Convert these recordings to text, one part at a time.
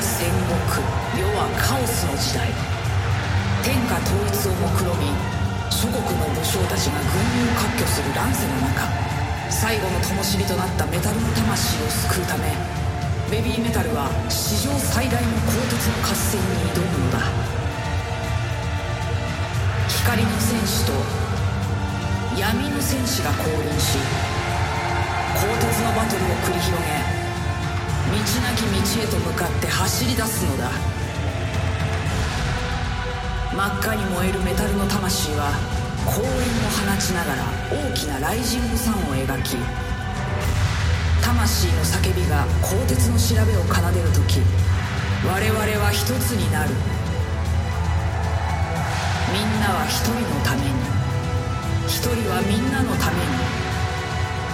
戦国世はカオスの時代。天下統一を目論み諸国の武将たちが軍を割拠する乱世の中最後の灯火となったメタルの魂を救うためベビーメタルは史上最大の鋼鉄の合戦に挑むのだ。光の戦士と闇の戦士が降臨し鋼鉄のバトルを繰り広げ道なき道へと向かって走り出すのだ。真っ赤に燃えるメタルの魂は光炎を放ちながら大きなライジングサンを描き魂の叫びが鋼鉄の調べを奏でる時我々は一つになる。みんなは一人のために一人はみんなのために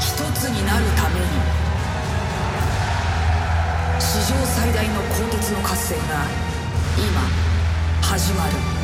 一つになるために史上最大の鋼鉄の合戦が今始まる。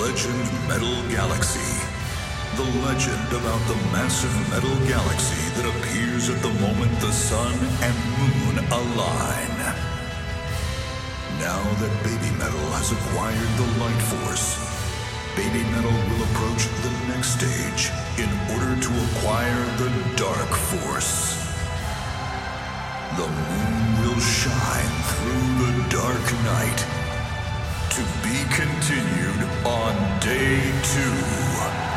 Legend Metal Galaxy. The legend about the massive metal galaxy that appears at the moment the sun and moon align. Now that Baby Metal has acquired the Light Force, Baby Metal will approach the next stage in order to acquire the Dark Force. The moon will shine through the dark night to be continued on day two.